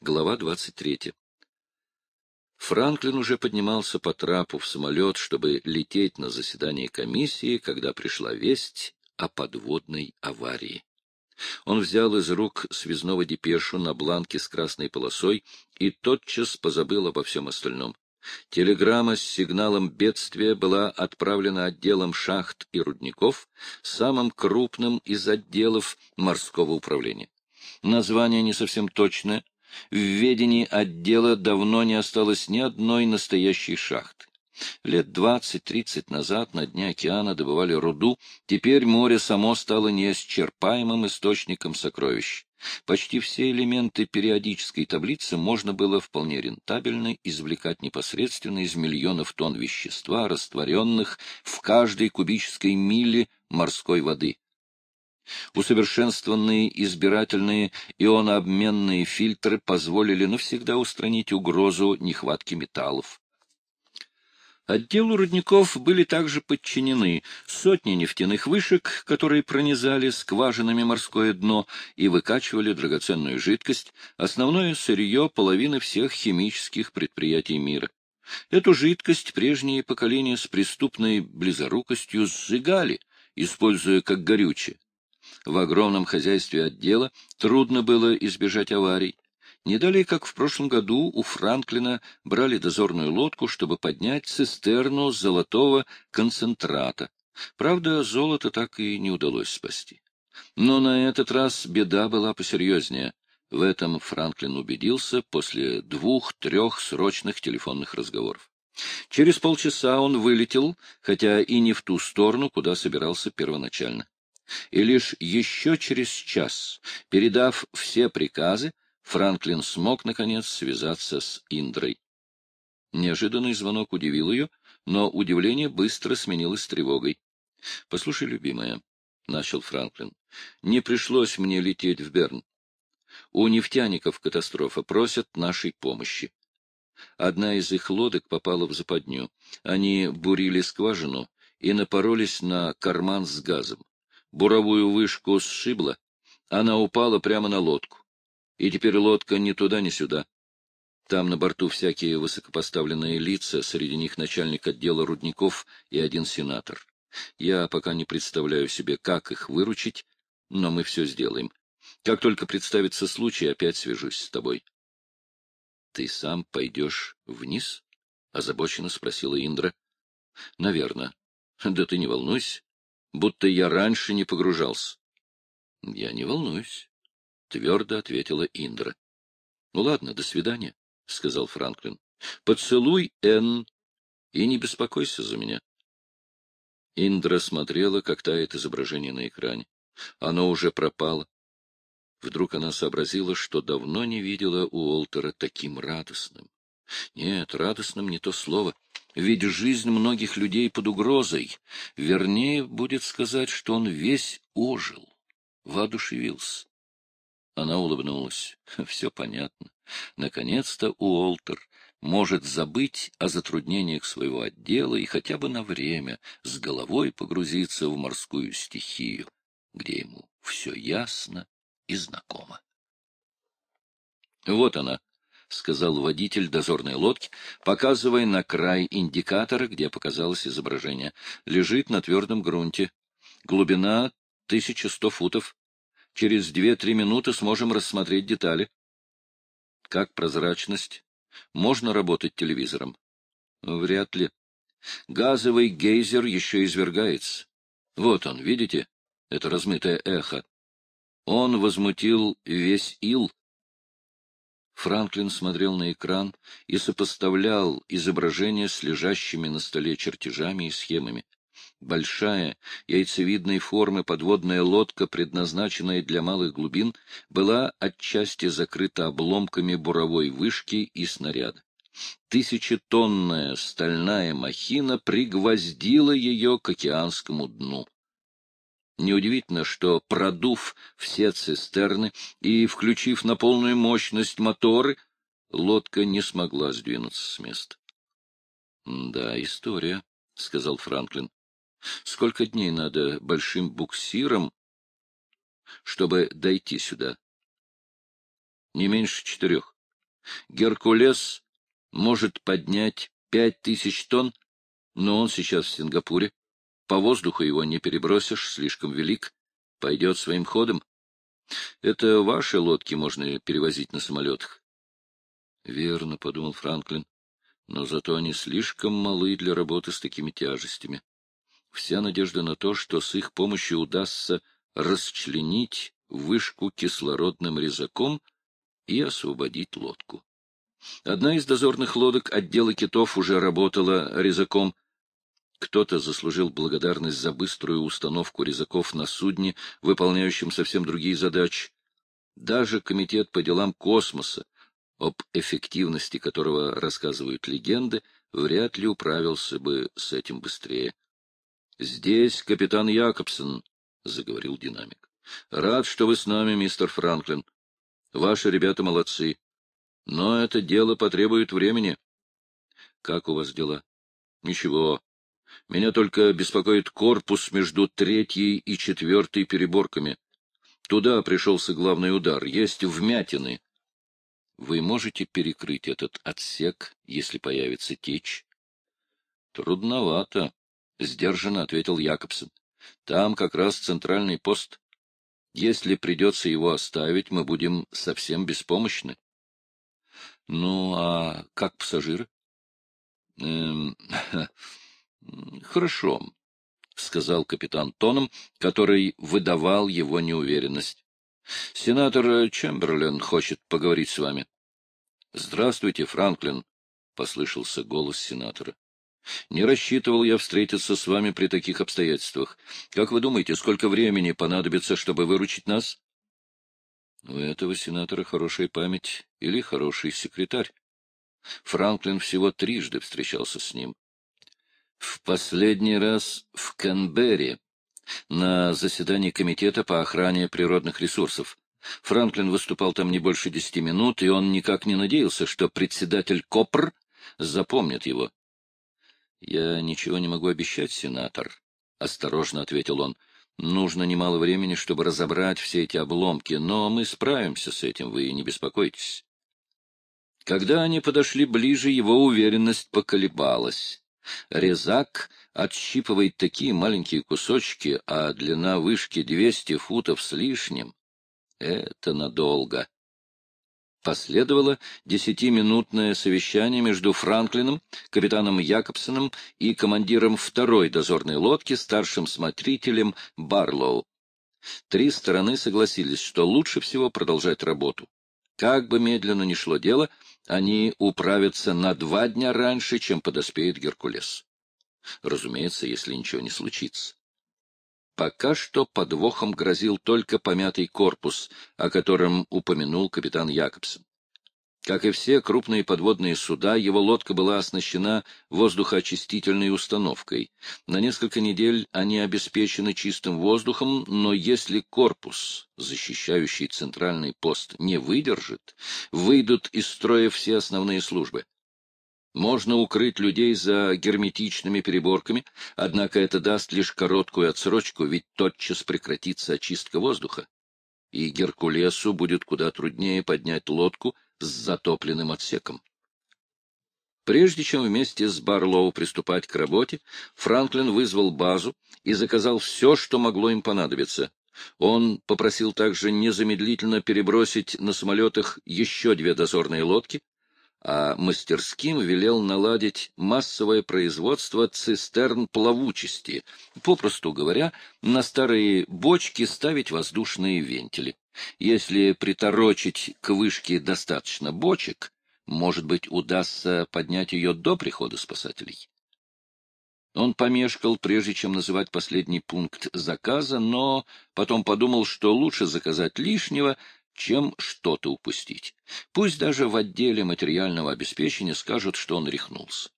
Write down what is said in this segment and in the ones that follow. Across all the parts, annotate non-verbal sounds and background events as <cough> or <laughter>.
Глава 23. Франклин уже поднимался по трапу в самолет, чтобы лететь на заседание комиссии, когда пришла весть о подводной аварии. Он взял из рук связного депешу на бланке с красной полосой и тотчас позабыл обо всем остальном. Телеграмма с сигналом бедствия была отправлена отделом шахт и рудников, самым крупным из отделов морского управления. Название не совсем точное, в ведении отдела давно не осталось ни одной настоящей шахты. Лет двадцать-тридцать назад на дне океана добывали руду, теперь море само стало неисчерпаемым источником сокровищ. Почти все элементы периодической таблицы можно было вполне рентабельно извлекать непосредственно из миллионов тонн вещества, растворенных в каждой кубической миле морской воды. Усовершенствованные избирательные ионообменные фильтры позволили навсегда устранить угрозу нехватки металлов. Отделу рудников были также подчинены сотни нефтяных вышек, которые пронизали скважинами морское дно и выкачивали драгоценную жидкость, основное сырье половины всех химических предприятий мира. Эту жидкость прежние поколения с преступной близорукостью сжигали, используя как горючее. В огромном хозяйстве отдела трудно было избежать аварий. Не далее, как в прошлом году, у Франклина брали дозорную лодку, чтобы поднять цистерну золотого концентрата. Правда, золото так и не удалось спасти. Но на этот раз беда была посерьезнее. В этом Франклин убедился после двух-трех срочных телефонных разговоров. Через полчаса он вылетел, хотя и не в ту сторону, куда собирался первоначально и лишь еще через час, передав все приказы, Франклин смог, наконец, связаться с Индрой. Неожиданный звонок удивил ее, но удивление быстро сменилось тревогой. — Послушай, любимая, — начал Франклин, — не пришлось мне лететь в Берн. У нефтяников катастрофа просят нашей помощи. Одна из их лодок попала в западню. Они бурили скважину и напоролись на карман с газом буровую вышку сшибла, она упала прямо на лодку. И теперь лодка ни туда, ни сюда. Там на борту всякие высокопоставленные лица, среди них начальник отдела рудников и один сенатор. Я пока не представляю себе, как их выручить, но мы все сделаем. Как только представится случай, опять свяжусь с тобой. — Ты сам пойдешь вниз? — озабоченно спросила Индра. — Наверно. Да ты не волнуйся будто я раньше не погружался. — Я не волнуюсь, — твердо ответила Индра. — Ну ладно, до свидания, — сказал Франклин. — Поцелуй Энн и не беспокойся за меня. Индра смотрела, как тает изображение на экране. Оно уже пропало. Вдруг она сообразила, что давно не видела Уолтера таким радостным. Нет, радостным не то слово — ведь жизнь многих людей под угрозой. Вернее, будет сказать, что он весь ожил, воодушевился. Она улыбнулась. <laughs> Все понятно. Наконец-то Уолтер может забыть о затруднениях своего отдела и хотя бы на время с головой погрузиться в морскую стихию, где ему все ясно и знакомо. Вот она, — сказал водитель дозорной лодки, показывая на край индикатора, где показалось изображение. Лежит на твердом грунте. Глубина 1100 футов. Через две-три минуты сможем рассмотреть детали. Как прозрачность? Можно работать телевизором? Вряд ли. Газовый гейзер еще извергается. Вот он, видите? Это размытое эхо. Он возмутил весь ил, Франклин смотрел на экран и сопоставлял изображения с лежащими на столе чертежами и схемами. Большая, яйцевидной формы подводная лодка, предназначенная для малых глубин, была отчасти закрыта обломками буровой вышки и снаряда. Тысячетонная стальная махина пригвоздила ее к океанскому дну. Неудивительно, что, продув все цистерны и включив на полную мощность моторы, лодка не смогла сдвинуться с места. — Да, история, — сказал Франклин. — Сколько дней надо большим буксиром, чтобы дойти сюда? — Не меньше четырех. Геркулес может поднять пять тысяч тонн, но он сейчас в Сингапуре. По воздуху его не перебросишь, слишком велик. Пойдет своим ходом. Это ваши лодки можно перевозить на самолетах. — Верно, — подумал Франклин, — но зато они слишком малы для работы с такими тяжестями. Вся надежда на то, что с их помощью удастся расчленить вышку кислородным резаком и освободить лодку. Одна из дозорных лодок отдела китов уже работала резаком. Кто-то заслужил благодарность за быструю установку резаков на судне, выполняющем совсем другие задачи. Даже Комитет по делам космоса, об эффективности которого рассказывают легенды, вряд ли управился бы с этим быстрее. — Здесь капитан Якобсон, — заговорил динамик. — Рад, что вы с нами, мистер Франклин. Ваши ребята молодцы. Но это дело потребует времени. Как у вас дела? Ничего. Меня только беспокоит корпус между третьей и четвертой переборками. Туда пришелся главный удар. Есть вмятины. Вы можете перекрыть этот отсек, если появится течь? Трудновато, — сдержанно ответил Якобсон. Там как раз центральный пост. Если придется его оставить, мы будем совсем беспомощны. Ну, а как пассажиры? Эм, <laughs> хорошо, — сказал капитан тоном, который выдавал его неуверенность. — Сенатор Чемберлен хочет поговорить с вами. — Здравствуйте, Франклин, — послышался голос сенатора. — Не рассчитывал я встретиться с вами при таких обстоятельствах. Как вы думаете, сколько времени понадобится, чтобы выручить нас? У этого сенатора хорошая память или хороший секретарь. Франклин всего трижды встречался с ним. В последний раз в Канберре, на заседании Комитета по охране природных ресурсов. Франклин выступал там не больше десяти минут, и он никак не надеялся, что председатель Копр запомнит его. — Я ничего не могу обещать, сенатор, — осторожно ответил он. Нужно немало времени, чтобы разобрать все эти обломки, но мы справимся с этим, вы не беспокойтесь. Когда они подошли ближе, его уверенность поколебалась. Резак отщипывает такие маленькие кусочки, а длина вышки 200 футов с лишним. Это надолго. Последовало десятиминутное совещание между Франклином, капитаном Якобсоном и командиром второй дозорной лодки, старшим смотрителем Барлоу. Три стороны согласились, что лучше всего продолжать работу. Как бы медленно ни шло дело, они управятся на два дня раньше, чем подоспеет Геркулес. Разумеется, если ничего не случится. Пока что подвохом грозил только помятый корпус, о котором упомянул капитан Якобсон. Как и все крупные подводные суда, его лодка была оснащена воздухоочистительной установкой. На несколько недель они обеспечены чистым воздухом, но если корпус, защищающий центральный пост, не выдержит, выйдут из строя все основные службы. Можно укрыть людей за герметичными переборками, однако это даст лишь короткую отсрочку, ведь тотчас прекратится очистка воздуха. И Геркулесу будет куда труднее поднять лодку с затопленным отсеком. Прежде чем вместе с Барлоу приступать к работе, Франклин вызвал базу и заказал все, что могло им понадобиться. Он попросил также незамедлительно перебросить на самолетах еще две дозорные лодки, а мастерским велел наладить массовое производство цистерн плавучести, попросту говоря, на старые бочки ставить воздушные вентили. Если приторочить к вышке достаточно бочек, может быть, удастся поднять ее до прихода спасателей. Он помешкал, прежде чем называть последний пункт заказа, но потом подумал, что лучше заказать лишнего, чем что-то упустить. Пусть даже в отделе материального обеспечения скажут, что он рехнулся.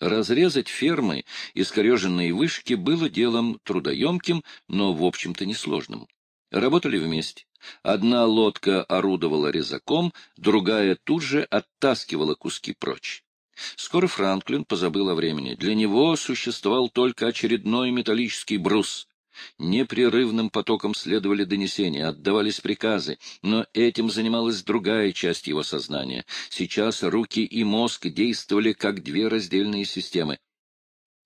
Разрезать фермы искореженные вышки было делом трудоемким, но, в общем-то, несложным. Работали вместе. Одна лодка орудовала резаком, другая тут же оттаскивала куски прочь. Скоро Франклин позабыл о времени. Для него существовал только очередной металлический брус. Непрерывным потоком следовали донесения, отдавались приказы, но этим занималась другая часть его сознания. Сейчас руки и мозг действовали как две раздельные системы.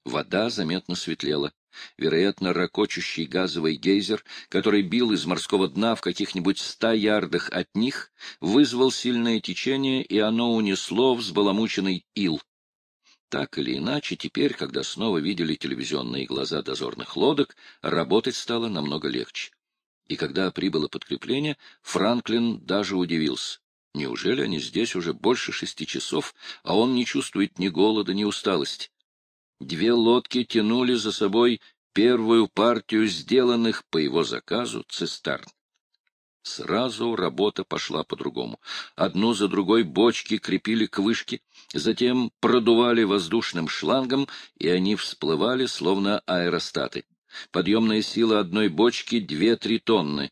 Вода заметно светлела. Вероятно, ракочущий газовый гейзер, который бил из морского дна в каких-нибудь ста ярдах от них, вызвал сильное течение, и оно унесло взбаламученный ил. Так или иначе, теперь, когда снова видели телевизионные глаза дозорных лодок, работать стало намного легче. И когда прибыло подкрепление, Франклин даже удивился. Неужели они здесь уже больше шести часов, а он не чувствует ни голода, ни усталости? Две лодки тянули за собой первую партию сделанных по его заказу цистерн. Сразу работа пошла по-другому. Одну за другой бочки крепили к вышке, затем продували воздушным шлангом, и они всплывали, словно аэростаты. Подъемная сила одной бочки — две-три тонны.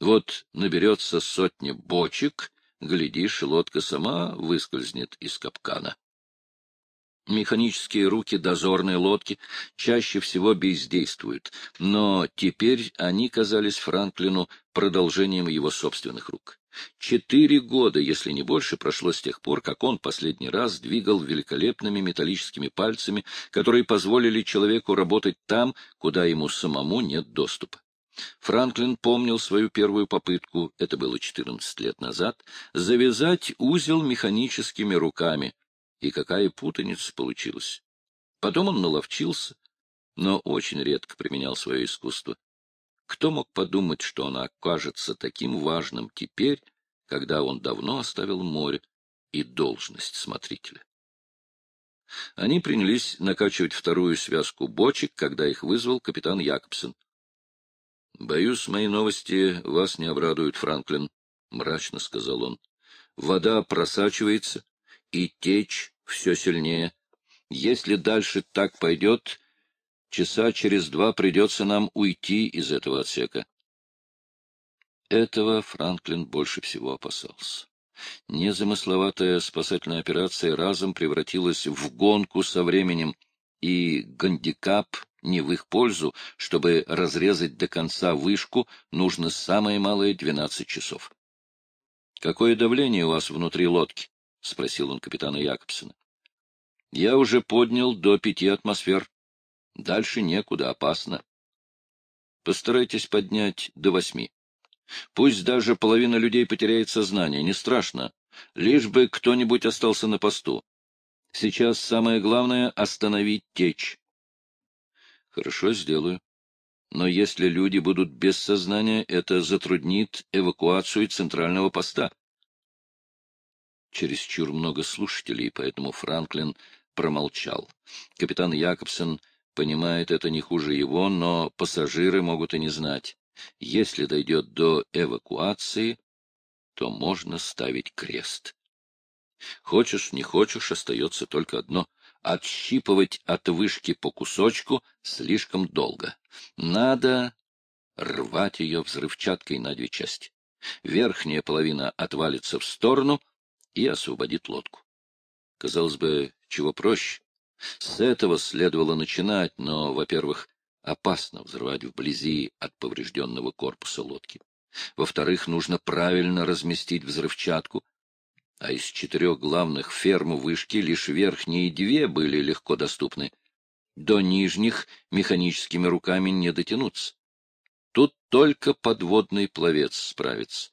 Вот наберется сотня бочек, глядишь, лодка сама выскользнет из капкана. Механические руки дозорной лодки чаще всего бездействуют, но теперь они казались Франклину продолжением его собственных рук. Четыре года, если не больше, прошло с тех пор, как он последний раз двигал великолепными металлическими пальцами, которые позволили человеку работать там, куда ему самому нет доступа. Франклин помнил свою первую попытку, это было 14 лет назад, завязать узел механическими руками, и какая путаница получилась. Потом он наловчился, но очень редко применял свое искусство. Кто мог подумать, что оно окажется таким важным теперь, когда он давно оставил море и должность смотрителя? Они принялись накачивать вторую связку бочек, когда их вызвал капитан Якобсон. — Боюсь, мои новости вас не обрадуют, Франклин, — мрачно сказал он. — Вода просачивается, и течь все сильнее. Если дальше так пойдет, часа через два придется нам уйти из этого отсека. Этого Франклин больше всего опасался. Незамысловатая спасательная операция разом превратилась в гонку со временем, и гандикап не в их пользу, чтобы разрезать до конца вышку, нужно самое малое двенадцать часов. — Какое давление у вас внутри лодки? — спросил он капитана Якобсона. — Я уже поднял до пяти атмосфер. Дальше некуда, опасно. Постарайтесь поднять до восьми. Пусть даже половина людей потеряет сознание, не страшно, лишь бы кто-нибудь остался на посту. Сейчас самое главное — остановить течь. Хорошо, сделаю. Но если люди будут без сознания, это затруднит эвакуацию центрального поста чересчур много слушателей, поэтому Франклин промолчал. Капитан Якобсон понимает это не хуже его, но пассажиры могут и не знать. Если дойдет до эвакуации, то можно ставить крест. Хочешь, не хочешь, остается только одно — отщипывать от вышки по кусочку слишком долго. Надо рвать ее взрывчаткой на две части. Верхняя половина отвалится в сторону — и освободит лодку. Казалось бы, чего проще. С этого следовало начинать, но, во-первых, опасно взрывать вблизи от поврежденного корпуса лодки. Во-вторых, нужно правильно разместить взрывчатку, а из четырех главных ферм вышки лишь верхние две были легко доступны. До нижних механическими руками не дотянуться. Тут только подводный пловец справится.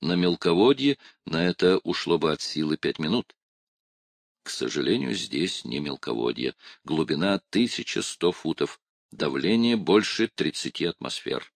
На мелководье на это ушло бы от силы пять минут. К сожалению, здесь не мелководье. Глубина 1100 футов, давление больше 30 атмосфер.